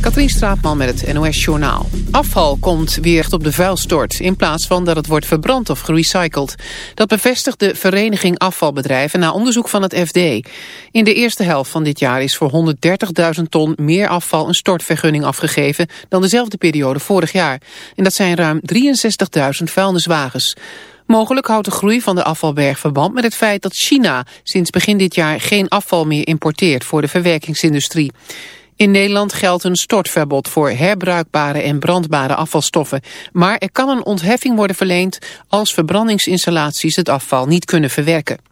Katrien Straatman met het NOS Journaal. Afval komt weer op de vuilstort in plaats van dat het wordt verbrand of gerecycled. Dat bevestigt de Vereniging Afvalbedrijven na onderzoek van het FD. In de eerste helft van dit jaar is voor 130.000 ton meer afval een stortvergunning afgegeven dan dezelfde periode vorig jaar. En dat zijn ruim 63.000 vuilniswagens. Mogelijk houdt de groei van de afvalberg verband met het feit dat China sinds begin dit jaar geen afval meer importeert voor de verwerkingsindustrie. In Nederland geldt een stortverbod voor herbruikbare en brandbare afvalstoffen. Maar er kan een ontheffing worden verleend als verbrandingsinstallaties het afval niet kunnen verwerken.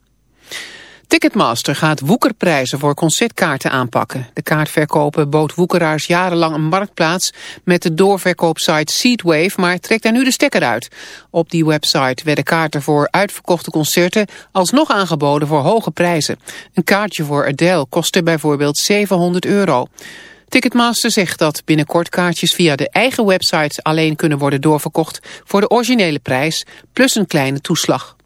Ticketmaster gaat woekerprijzen voor concertkaarten aanpakken. De kaartverkoper bood woekeraars jarenlang een marktplaats met de doorverkoopsite Seatwave, maar trekt daar nu de stekker uit. Op die website werden kaarten voor uitverkochte concerten alsnog aangeboden voor hoge prijzen. Een kaartje voor Adele kostte bijvoorbeeld 700 euro. Ticketmaster zegt dat binnenkort kaartjes via de eigen website alleen kunnen worden doorverkocht voor de originele prijs, plus een kleine toeslag.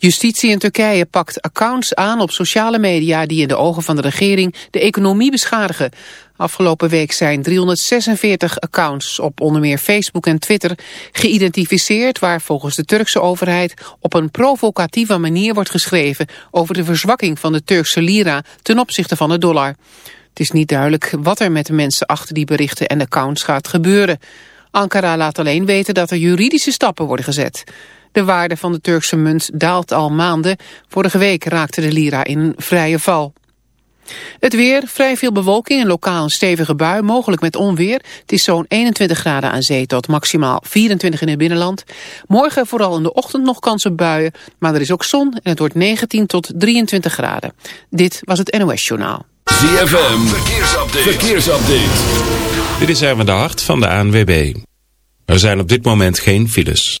Justitie in Turkije pakt accounts aan op sociale media die in de ogen van de regering de economie beschadigen. Afgelopen week zijn 346 accounts op onder meer Facebook en Twitter geïdentificeerd waar volgens de Turkse overheid op een provocatieve manier wordt geschreven over de verzwakking van de Turkse lira ten opzichte van de dollar. Het is niet duidelijk wat er met de mensen achter die berichten en accounts gaat gebeuren. Ankara laat alleen weten dat er juridische stappen worden gezet. De waarde van de Turkse munt daalt al maanden. Vorige week raakte de lira in een vrije val. Het weer, vrij veel bewolking en lokaal een stevige bui, mogelijk met onweer. Het is zo'n 21 graden aan zee tot maximaal 24 in het binnenland. Morgen vooral in de ochtend nog kans op buien, maar er is ook zon en het wordt 19 tot 23 graden. Dit was het NOS Journaal. ZFM, verkeersupdate. verkeersupdate. Dit is even de hart van de ANWB. Er zijn op dit moment geen files.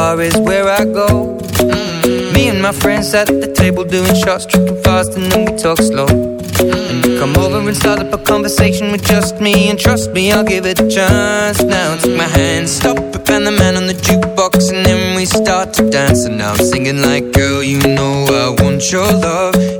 Bar is where I go. Mm. Me and my friends at the table doing shots, tripping fast, and then we talk slow. And you come over and start up a conversation with just me, and trust me, I'll give it a chance. Now take my hand, stop it, and the man on the jukebox, and then we start to dance. And now I'm singing like, girl, you know I want your love.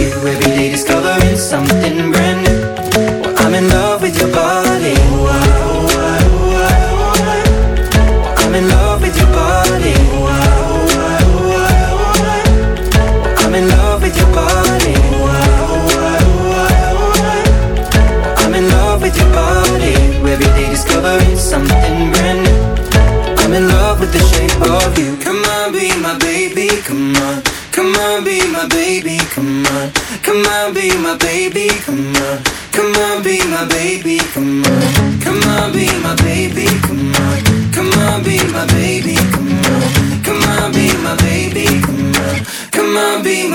you.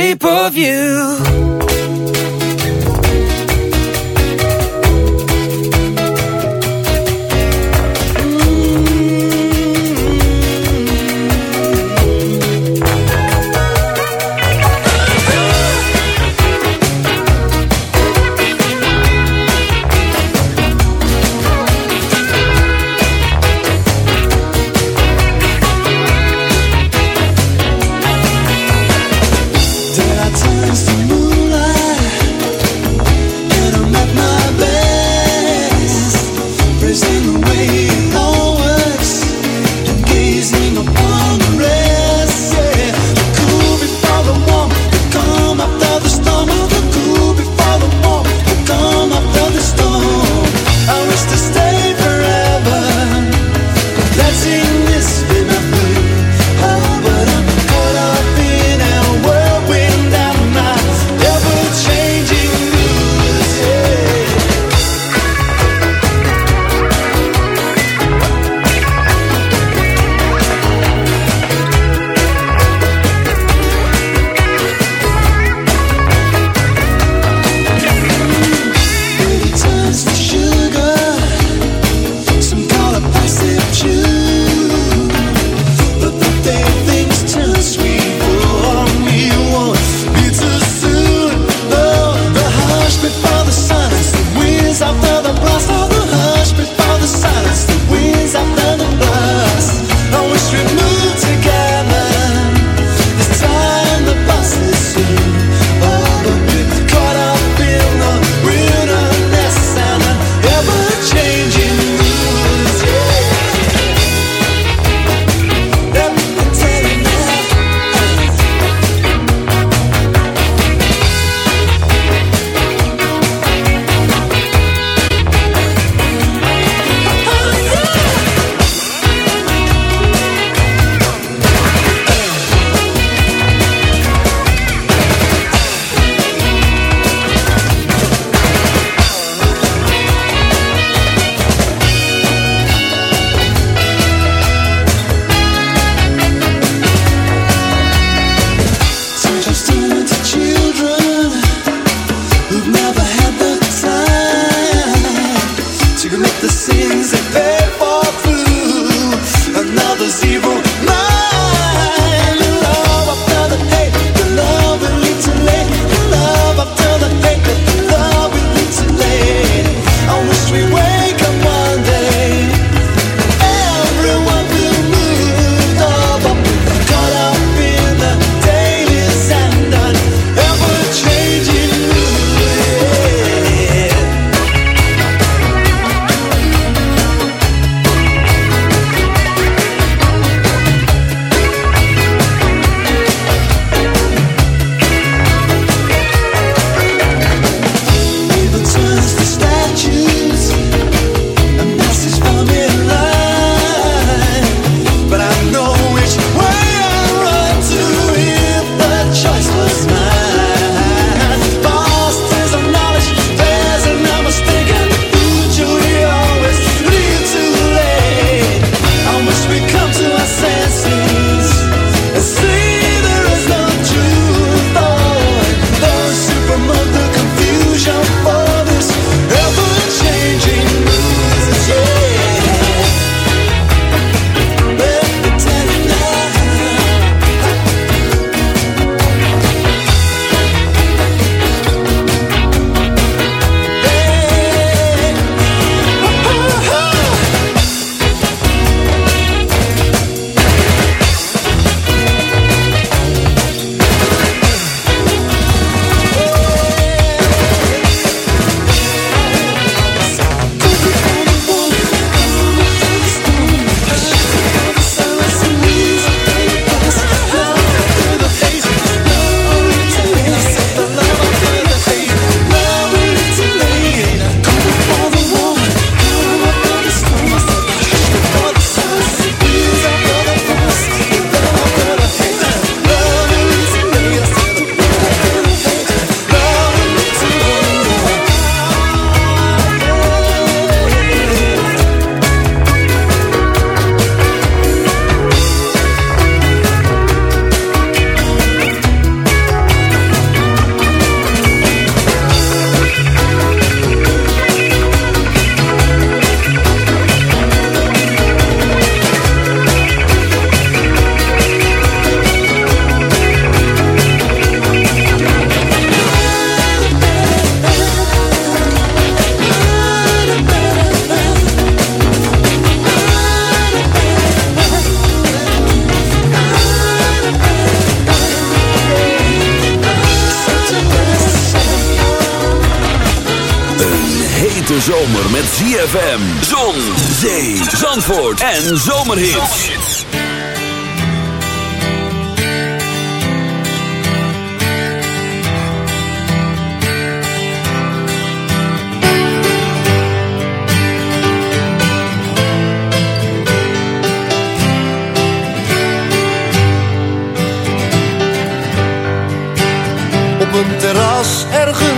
shape of you.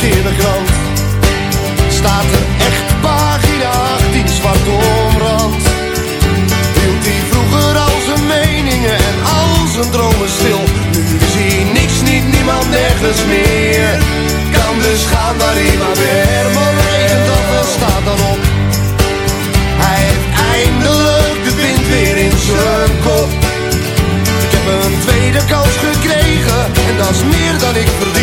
Wel honderd keer de krant. Staat er echt pagina 18 zwart omrand. Hield hij vroeger al zijn meningen en al zijn dromen stil. Nu zie niks, niet niemand, nergens meer. Kan dus gaan waar hij maar weer. Herman regent en staat dan op. Hij heeft eindelijk de wind weer in zijn kop. Ik heb een tweede kans gekregen en dat is meer dan ik verdien.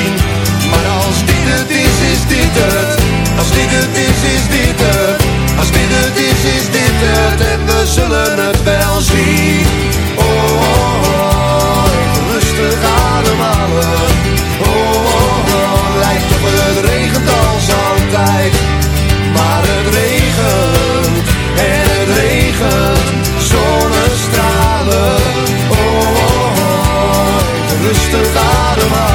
Dit het is, is dit het. Als dit het is, is dit het. En we zullen het wel zien. Oh, oh, oh, even rustig ademhalen. Oh, oh, oh, lijkt op het regent als altijd. Maar het regent en het regent zonnestralen. Oh, oh, oh, rustig ademhalen.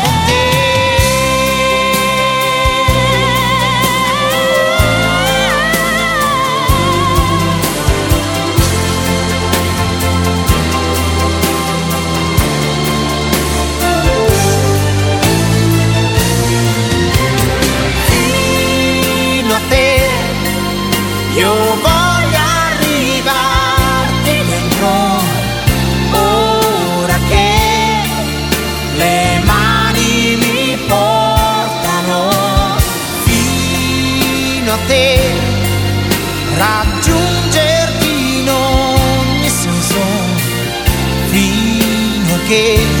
Hey.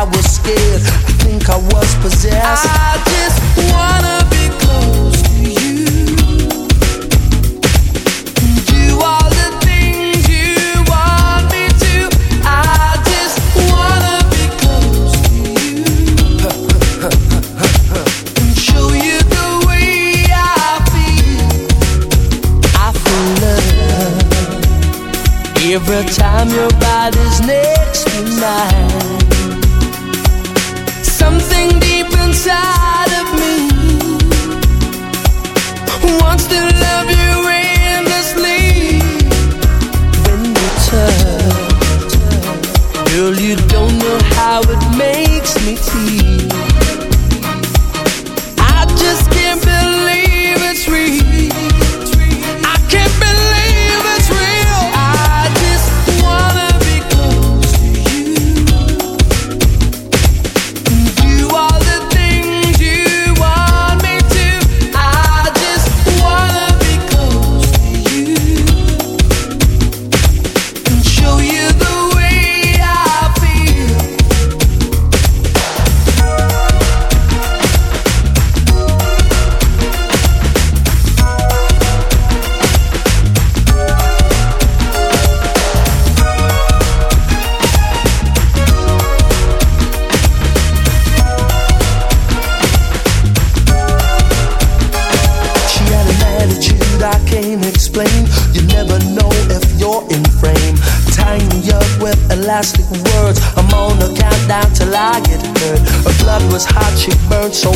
I was scared. I think I was possessed. I just wanna be close to you. Do all the things you want me to. I just wanna be close to you. and show you the way I feel. I love every time you're by.